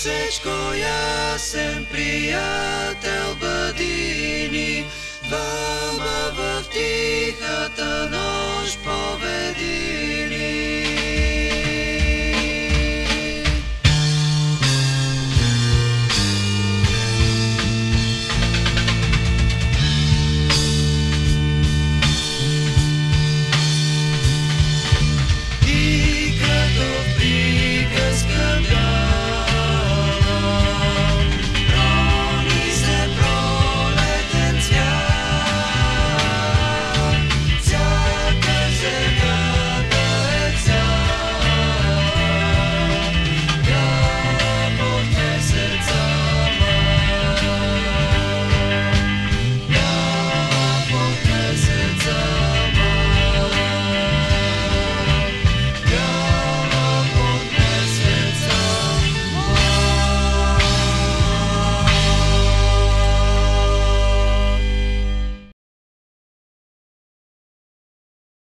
Насечко ясен приятел бъди ни, Двама в тихата нощ пове.